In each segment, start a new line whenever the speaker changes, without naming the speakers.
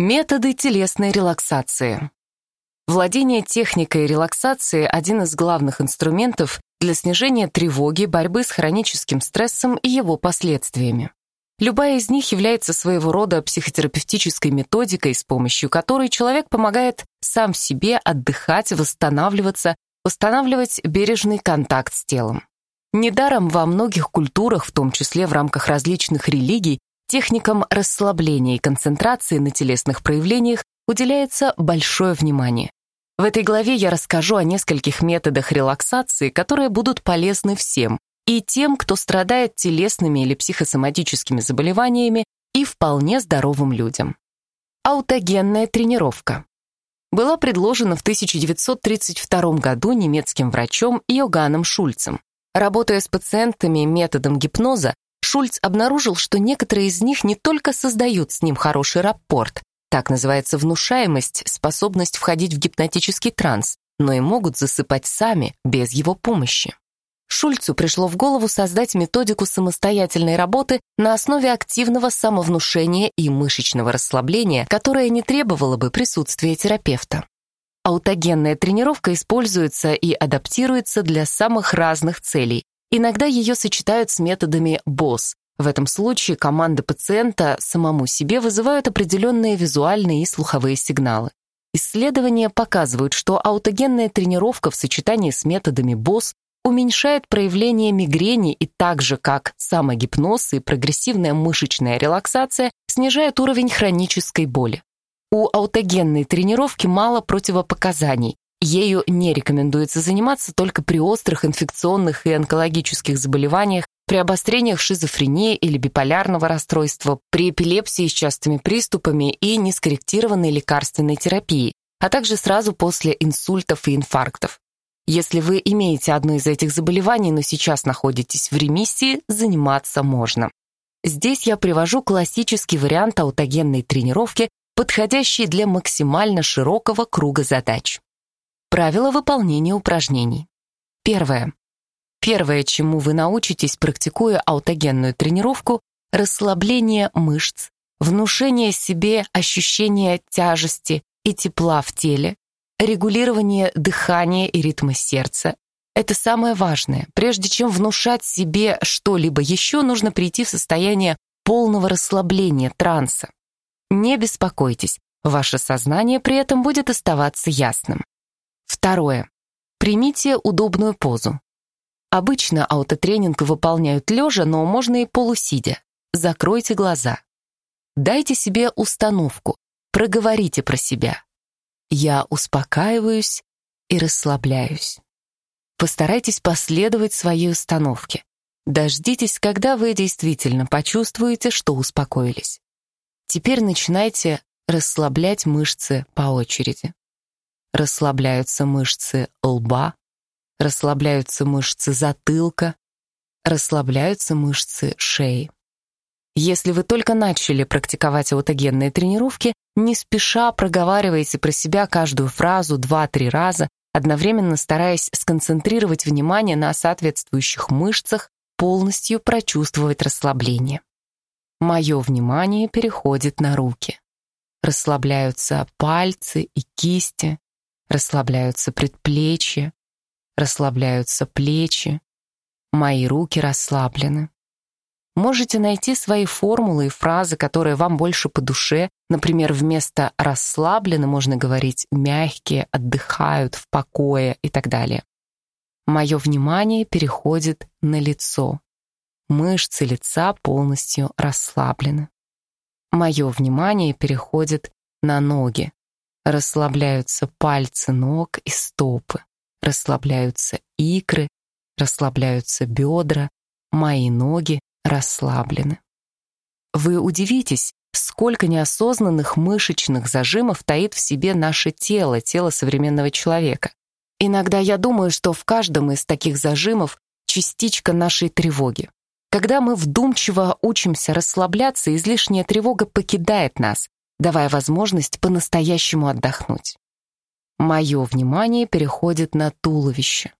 Методы телесной релаксации. Владение техникой релаксации – один из главных инструментов для снижения тревоги, борьбы с хроническим стрессом и его последствиями. Любая из них является своего рода психотерапевтической методикой, с помощью которой человек помогает сам себе отдыхать, восстанавливаться, устанавливать бережный контакт с телом. Недаром во многих культурах, в том числе в рамках различных религий, Техникам расслабления и концентрации на телесных проявлениях уделяется большое внимание. В этой главе я расскажу о нескольких методах релаксации, которые будут полезны всем, и тем, кто страдает телесными или психосоматическими заболеваниями, и вполне здоровым людям. Аутогенная тренировка была предложена в 1932 году немецким врачом Йоганом Шульцем. Работая с пациентами методом гипноза, Шульц обнаружил, что некоторые из них не только создают с ним хороший рапорт, так называется внушаемость, способность входить в гипнотический транс, но и могут засыпать сами, без его помощи. Шульцу пришло в голову создать методику самостоятельной работы на основе активного самовнушения и мышечного расслабления, которое не требовало бы присутствия терапевта. Аутогенная тренировка используется и адаптируется для самых разных целей, Иногда ее сочетают с методами БОС. В этом случае команда пациента самому себе вызывают определенные визуальные и слуховые сигналы. Исследования показывают, что аутогенная тренировка в сочетании с методами БОС уменьшает проявление мигрени и так же, как самогипноз и прогрессивная мышечная релаксация, снижает уровень хронической боли. У аутогенной тренировки мало противопоказаний, Ею не рекомендуется заниматься только при острых инфекционных и онкологических заболеваниях, при обострениях шизофрении или биполярного расстройства, при эпилепсии с частыми приступами и нескорректированной лекарственной терапии, а также сразу после инсультов и инфарктов. Если вы имеете одно из этих заболеваний, но сейчас находитесь в ремиссии, заниматься можно. Здесь я привожу классический вариант аутогенной тренировки, подходящий для максимально широкого круга задач. Правила выполнения упражнений. Первое. Первое, чему вы научитесь, практикуя аутогенную тренировку, расслабление мышц, внушение себе ощущения тяжести и тепла в теле, регулирование дыхания и ритма сердца. Это самое важное. Прежде чем внушать себе что-либо еще, нужно прийти в состояние полного расслабления, транса. Не беспокойтесь, ваше сознание при этом будет оставаться ясным. Второе. Примите удобную позу. Обычно аутотренинг выполняют лежа, но можно и полусидя. Закройте глаза. Дайте себе установку. Проговорите про себя. Я успокаиваюсь и расслабляюсь. Постарайтесь последовать своей установке. Дождитесь, когда вы действительно почувствуете, что успокоились. Теперь начинайте расслаблять мышцы по очереди расслабляются мышцы лба, расслабляются мышцы затылка, расслабляются мышцы шеи. Если вы только начали практиковать аутогенные тренировки, не спеша проговаривайте про себя каждую фразу два-три раза, одновременно стараясь сконцентрировать внимание на соответствующих мышцах, полностью прочувствовать расслабление. Мое внимание переходит на руки. Расслабляются пальцы и кисти, Расслабляются предплечья, расслабляются плечи. Мои руки расслаблены. Можете найти свои формулы и фразы, которые вам больше по душе. Например, вместо «расслаблены» можно говорить «мягкие», «отдыхают», «в покое» и так далее. Мое внимание переходит на лицо. Мышцы лица полностью расслаблены. Мое внимание переходит на ноги. Расслабляются пальцы ног и стопы. Расслабляются икры, расслабляются бедра, мои ноги расслаблены. Вы удивитесь, сколько неосознанных мышечных зажимов таит в себе наше тело, тело современного человека. Иногда я думаю, что в каждом из таких зажимов частичка нашей тревоги. Когда мы вдумчиво учимся расслабляться, излишняя тревога покидает нас, давая возможность по-настоящему отдохнуть. Мое внимание переходит на туловище.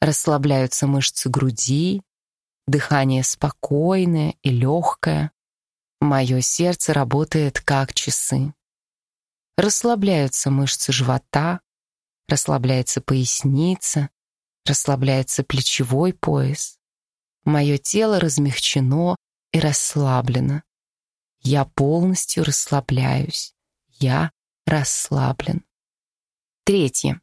Расслабляются мышцы груди, дыхание спокойное и легкое. Мое сердце работает как часы. Расслабляются мышцы живота, расслабляется поясница, расслабляется плечевой пояс. Мое тело размягчено и расслаблено. Я полностью расслабляюсь. Я расслаблен. Третье.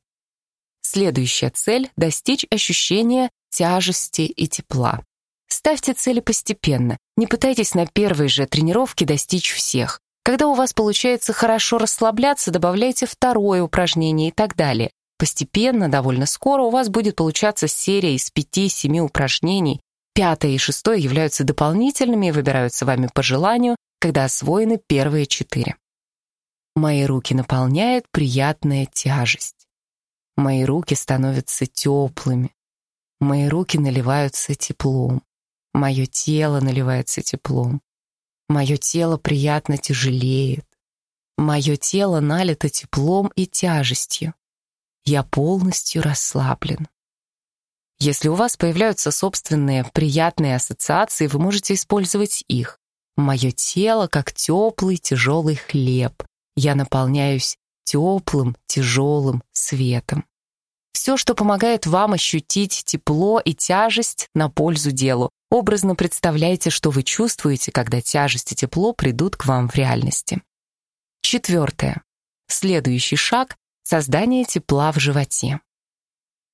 Следующая цель — достичь ощущения тяжести и тепла. Ставьте цели постепенно. Не пытайтесь на первой же тренировке достичь всех. Когда у вас получается хорошо расслабляться, добавляйте второе упражнение и так далее. Постепенно, довольно скоро у вас будет получаться серия из 5-7 упражнений. Пятое и шестое являются дополнительными и выбираются вами по желанию, когда освоены первые четыре. Мои руки наполняет приятная тяжесть. Мои руки становятся теплыми. Мои руки наливаются теплом. Мое тело наливается теплом. Мое тело приятно тяжелеет. Мое тело налито теплом и тяжестью. Я полностью расслаблен. Если у вас появляются собственные приятные ассоциации, вы можете использовать их. Мое тело как теплый тяжелый хлеб. Я наполняюсь теплым тяжелым светом. Все, что помогает вам ощутить тепло и тяжесть на пользу делу. Образно представляйте, что вы чувствуете, когда тяжесть и тепло придут к вам в реальности. Четвертое. Следующий шаг — создание тепла в животе.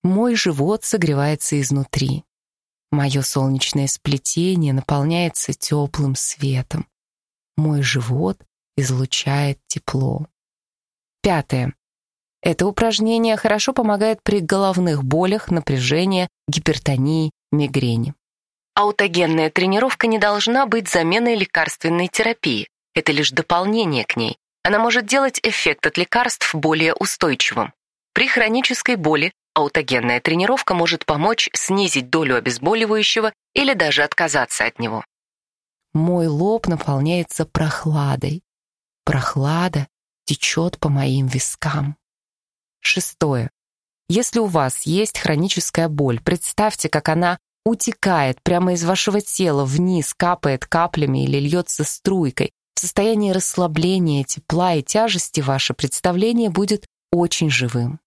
Мой живот согревается изнутри. Мое солнечное сплетение наполняется теплым светом. Мой живот излучает тепло. Пятое. Это упражнение хорошо помогает при головных болях, напряжении, гипертонии, мигрени. Аутогенная тренировка не должна быть заменой лекарственной терапии. Это лишь дополнение к ней. Она может делать эффект от лекарств более устойчивым. При хронической боли аутогенная тренировка может помочь снизить долю обезболивающего или даже отказаться от него. Мой лоб наполняется прохладой. Прохлада течет по моим вискам. Шестое. Если у вас есть хроническая боль, представьте, как она утекает прямо из вашего тела вниз, капает каплями или льется струйкой. В состоянии расслабления, тепла и тяжести ваше представление будет очень живым.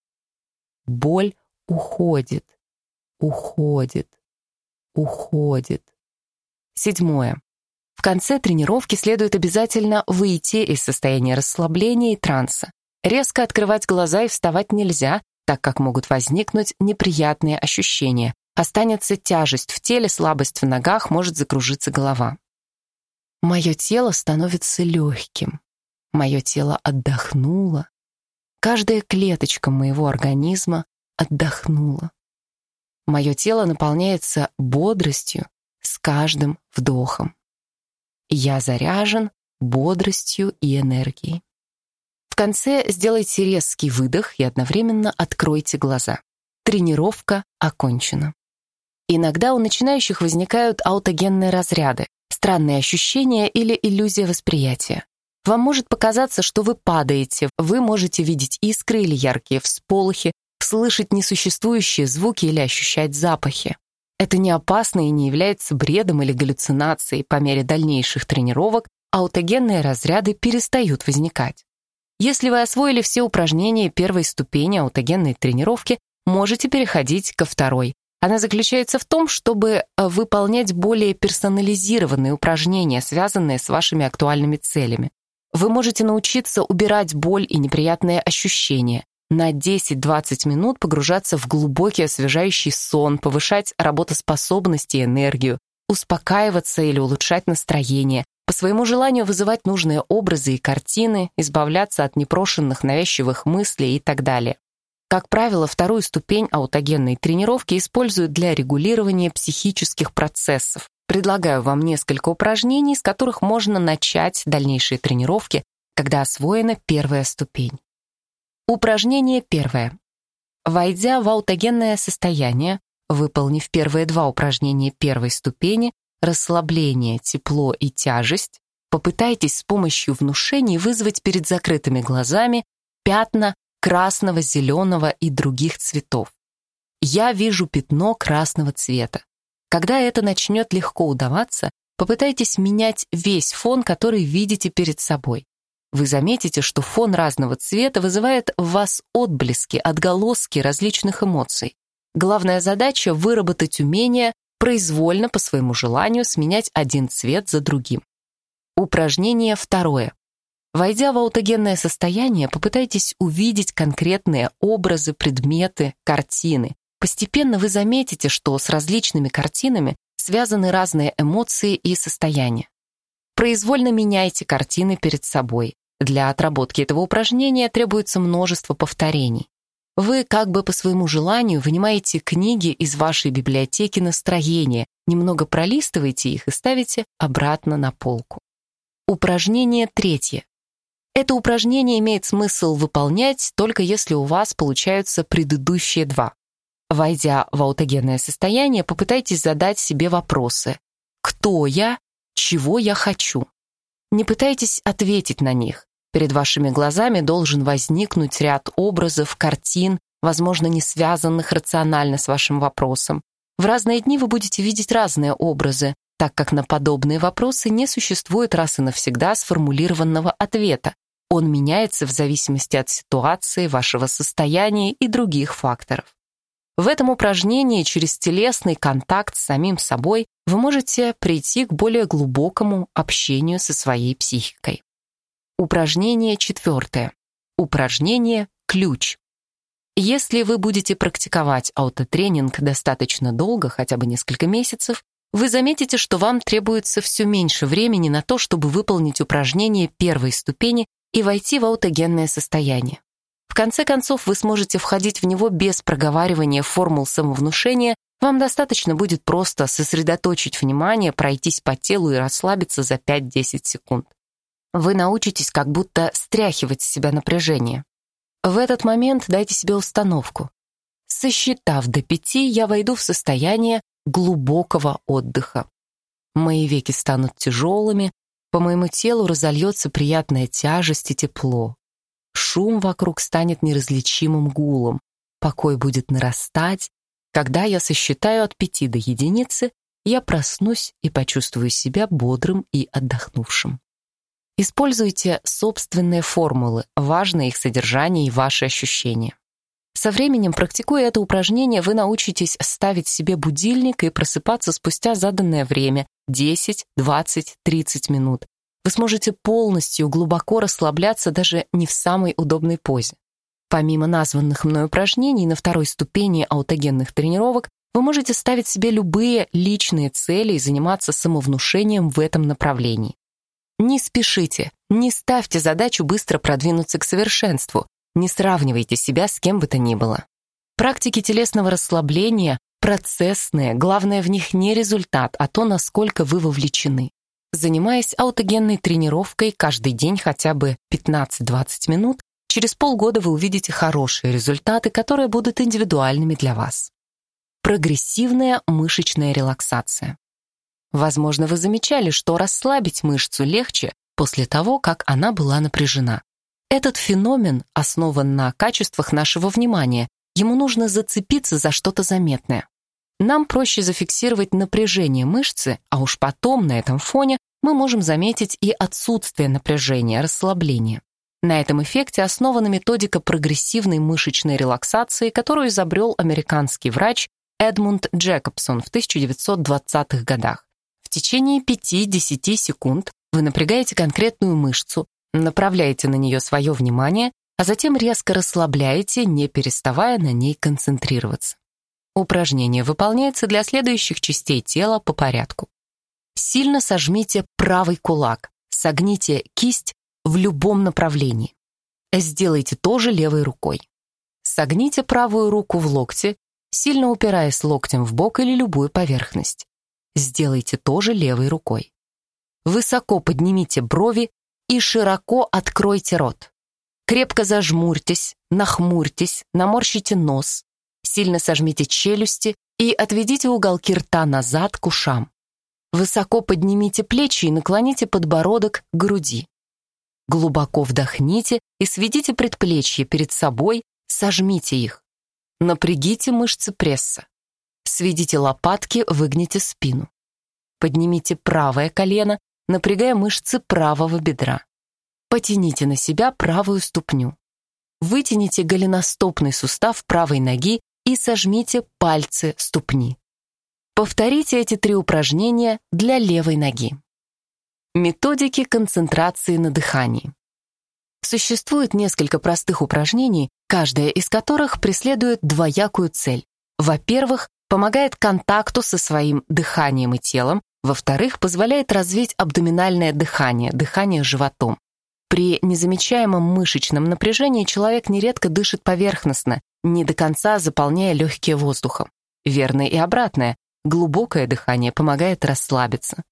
Боль уходит, уходит, уходит. Седьмое. В конце тренировки следует обязательно выйти из состояния расслабления и транса. Резко открывать глаза и вставать нельзя, так как могут возникнуть неприятные ощущения. Останется тяжесть в теле, слабость в ногах, может закружиться голова. Мое тело становится легким. Мое тело отдохнуло. Каждая клеточка моего организма отдохнула. Мое тело наполняется бодростью с каждым вдохом. Я заряжен бодростью и энергией конце сделайте резкий выдох и одновременно откройте глаза. Тренировка окончена. Иногда у начинающих возникают аутогенные разряды, странные ощущения или иллюзия восприятия. Вам может показаться, что вы падаете, вы можете видеть искры или яркие всполохи, слышать несуществующие звуки или ощущать запахи. Это не опасно и не является бредом или галлюцинацией. По мере дальнейших тренировок аутогенные разряды перестают возникать. Если вы освоили все упражнения первой ступени аутогенной тренировки, можете переходить ко второй. Она заключается в том, чтобы э, выполнять более персонализированные упражнения, связанные с вашими актуальными целями. Вы можете научиться убирать боль и неприятные ощущения, на 10-20 минут погружаться в глубокий освежающий сон, повышать работоспособность и энергию, успокаиваться или улучшать настроение, по своему желанию вызывать нужные образы и картины, избавляться от непрошенных навязчивых мыслей и так далее. Как правило, вторую ступень аутогенной тренировки используют для регулирования психических процессов. Предлагаю вам несколько упражнений, с которых можно начать дальнейшие тренировки, когда освоена первая ступень. Упражнение первое. Войдя в аутогенное состояние, выполнив первые два упражнения первой ступени, расслабление, тепло и тяжесть, попытайтесь с помощью внушений вызвать перед закрытыми глазами пятна красного, зеленого и других цветов. Я вижу пятно красного цвета. Когда это начнет легко удаваться, попытайтесь менять весь фон, который видите перед собой. Вы заметите, что фон разного цвета вызывает в вас отблески, отголоски различных эмоций. Главная задача — выработать умение произвольно по своему желанию сменять один цвет за другим. Упражнение второе. Войдя в аутогенное состояние, попытайтесь увидеть конкретные образы, предметы, картины. Постепенно вы заметите, что с различными картинами связаны разные эмоции и состояния. Произвольно меняйте картины перед собой. Для отработки этого упражнения требуется множество повторений. Вы как бы по своему желанию вынимаете книги из вашей библиотеки настроения, немного пролистываете их и ставите обратно на полку. Упражнение третье. Это упражнение имеет смысл выполнять только если у вас получаются предыдущие два. Войдя в аутогенное состояние, попытайтесь задать себе вопросы. Кто я? Чего я хочу? Не пытайтесь ответить на них. Перед вашими глазами должен возникнуть ряд образов, картин, возможно, не связанных рационально с вашим вопросом. В разные дни вы будете видеть разные образы, так как на подобные вопросы не существует раз и навсегда сформулированного ответа. Он меняется в зависимости от ситуации, вашего состояния и других факторов. В этом упражнении через телесный контакт с самим собой вы можете прийти к более глубокому общению со своей психикой. Упражнение четвертое. Упражнение «Ключ». Если вы будете практиковать аутотренинг достаточно долго, хотя бы несколько месяцев, вы заметите, что вам требуется все меньше времени на то, чтобы выполнить упражнение первой ступени и войти в аутогенное состояние. Конце концов, вы сможете входить в него без проговаривания формул самовнушения, вам достаточно будет просто сосредоточить внимание, пройтись по телу и расслабиться за 5-10 секунд вы научитесь как будто стряхивать с себя напряжение. В этот момент дайте себе установку. Сосчитав до пяти, я войду в состояние глубокого отдыха. Мои веки станут тяжелыми, по моему телу разольется приятная тяжесть и тепло. Шум вокруг станет неразличимым гулом. Покой будет нарастать. Когда я сосчитаю от пяти до единицы, я проснусь и почувствую себя бодрым и отдохнувшим. Используйте собственные формулы, важно их содержание и ваши ощущения. Со временем, практикуя это упражнение, вы научитесь ставить себе будильник и просыпаться спустя заданное время — 10, 20, 30 минут. Вы сможете полностью глубоко расслабляться даже не в самой удобной позе. Помимо названных мной упражнений на второй ступени аутогенных тренировок, вы можете ставить себе любые личные цели и заниматься самовнушением в этом направлении. Не спешите, не ставьте задачу быстро продвинуться к совершенству, не сравнивайте себя с кем бы то ни было. Практики телесного расслабления процессные, главное в них не результат, а то, насколько вы вовлечены. Занимаясь аутогенной тренировкой каждый день хотя бы 15-20 минут, через полгода вы увидите хорошие результаты, которые будут индивидуальными для вас. Прогрессивная мышечная релаксация. Возможно, вы замечали, что расслабить мышцу легче после того, как она была напряжена. Этот феномен основан на качествах нашего внимания. Ему нужно зацепиться за что-то заметное. Нам проще зафиксировать напряжение мышцы, а уж потом на этом фоне мы можем заметить и отсутствие напряжения, расслабления. На этом эффекте основана методика прогрессивной мышечной релаксации, которую изобрел американский врач Эдмунд Джекобсон в 1920-х годах. В течение 5-10 секунд вы напрягаете конкретную мышцу, направляете на нее свое внимание, а затем резко расслабляете, не переставая на ней концентрироваться. Упражнение выполняется для следующих частей тела по порядку. Сильно сожмите правый кулак, согните кисть в любом направлении. Сделайте тоже левой рукой. Согните правую руку в локте, сильно упираясь локтем в бок или любую поверхность сделайте тоже левой рукой. Высоко поднимите брови и широко откройте рот. Крепко зажмурьтесь, нахмурьтесь, наморщите нос, сильно сожмите челюсти и отведите уголки рта назад к ушам. Высоко поднимите плечи и наклоните подбородок к груди. Глубоко вдохните и сведите предплечья перед собой, сожмите их. Напрягите мышцы пресса. Сведите лопатки, выгните спину. Поднимите правое колено, напрягая мышцы правого бедра. Потяните на себя правую ступню. Вытяните голеностопный сустав правой ноги и сожмите пальцы ступни. Повторите эти три упражнения для левой ноги. Методики концентрации на дыхании. Существует несколько простых упражнений, каждая из которых преследует двоякую цель. Во-первых, помогает контакту со своим дыханием и телом, во-вторых, позволяет развить абдоминальное дыхание, дыхание животом. При незамечаемом мышечном напряжении человек нередко дышит поверхностно, не до конца заполняя легкие воздухом. Верное и обратное. Глубокое дыхание помогает расслабиться.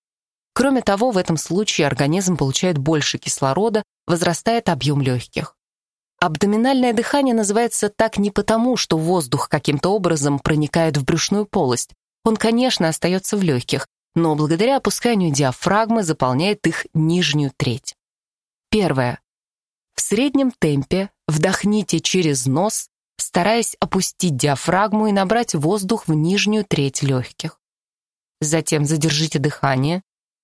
Кроме того, в этом случае организм получает больше кислорода, возрастает объем легких. Абдоминальное дыхание называется так не потому, что воздух каким-то образом проникает в брюшную полость. Он, конечно, остается в легких, но благодаря опусканию диафрагмы заполняет их нижнюю треть. Первое. В среднем темпе вдохните через нос, стараясь опустить диафрагму и набрать воздух в нижнюю треть легких. Затем задержите дыхание,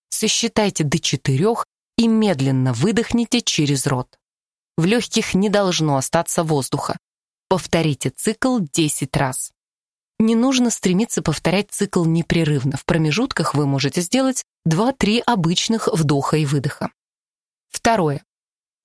сосчитайте до четырех и медленно выдохните через рот. В легких не должно остаться воздуха. Повторите цикл 10 раз. Не нужно стремиться повторять цикл непрерывно. В промежутках вы можете сделать 2-3 обычных вдоха и выдоха. Второе.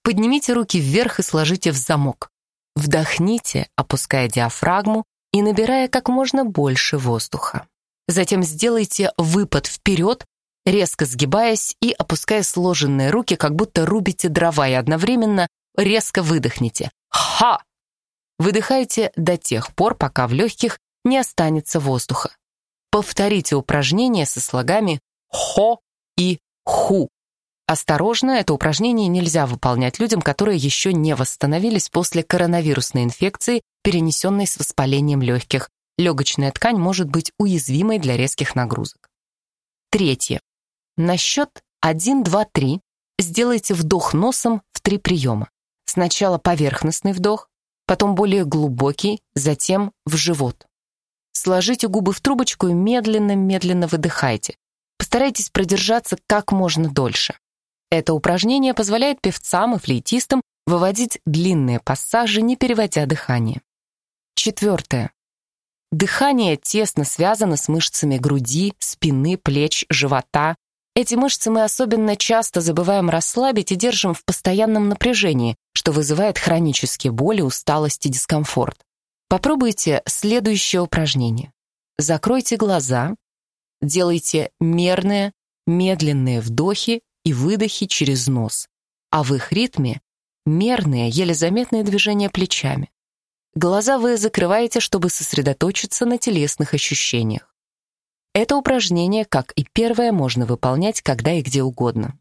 Поднимите руки вверх и сложите в замок. Вдохните, опуская диафрагму и набирая как можно больше воздуха. Затем сделайте выпад вперед, резко сгибаясь и опуская сложенные руки, как будто рубите дрова, и одновременно резко выдохните. Ха! Выдыхайте до тех пор, пока в легких не останется воздуха. Повторите упражнение со слогами «хо» и «ху». Осторожно, это упражнение нельзя выполнять людям, которые еще не восстановились после коронавирусной инфекции, перенесенной с воспалением легких. Легочная ткань может быть уязвимой для резких нагрузок. Третье. На счет 1, 2, 3 сделайте вдох носом в три приема. Сначала поверхностный вдох, потом более глубокий, затем в живот. Сложите губы в трубочку и медленно-медленно выдыхайте. Постарайтесь продержаться как можно дольше. Это упражнение позволяет певцам и флейтистам выводить длинные пассажи, не переводя дыхание. Четвертое. Дыхание тесно связано с мышцами груди, спины, плеч, живота, эти мышцы мы особенно часто забываем расслабить и держим в постоянном напряжении, что вызывает хронические боли, усталость и дискомфорт. Попробуйте следующее упражнение. Закройте глаза, делайте мерные, медленные вдохи и выдохи через нос, а в их ритме мерные, еле заметные движения плечами. Глаза вы закрываете, чтобы сосредоточиться на телесных ощущениях. Это упражнение, как и первое, можно выполнять когда и где угодно.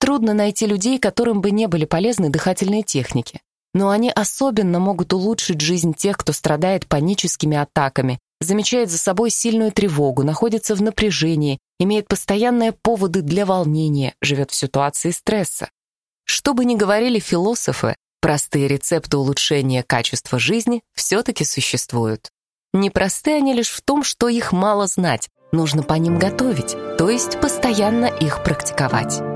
Трудно найти людей, которым бы не были полезны дыхательные техники, но они особенно могут улучшить жизнь тех, кто страдает паническими атаками, замечает за собой сильную тревогу, находится в напряжении, имеет постоянные поводы для волнения, живет в ситуации стресса. Что бы ни говорили философы, простые рецепты улучшения качества жизни все-таки существуют. Непросты они лишь в том, что их мало знать, нужно по ним готовить, то есть постоянно их практиковать.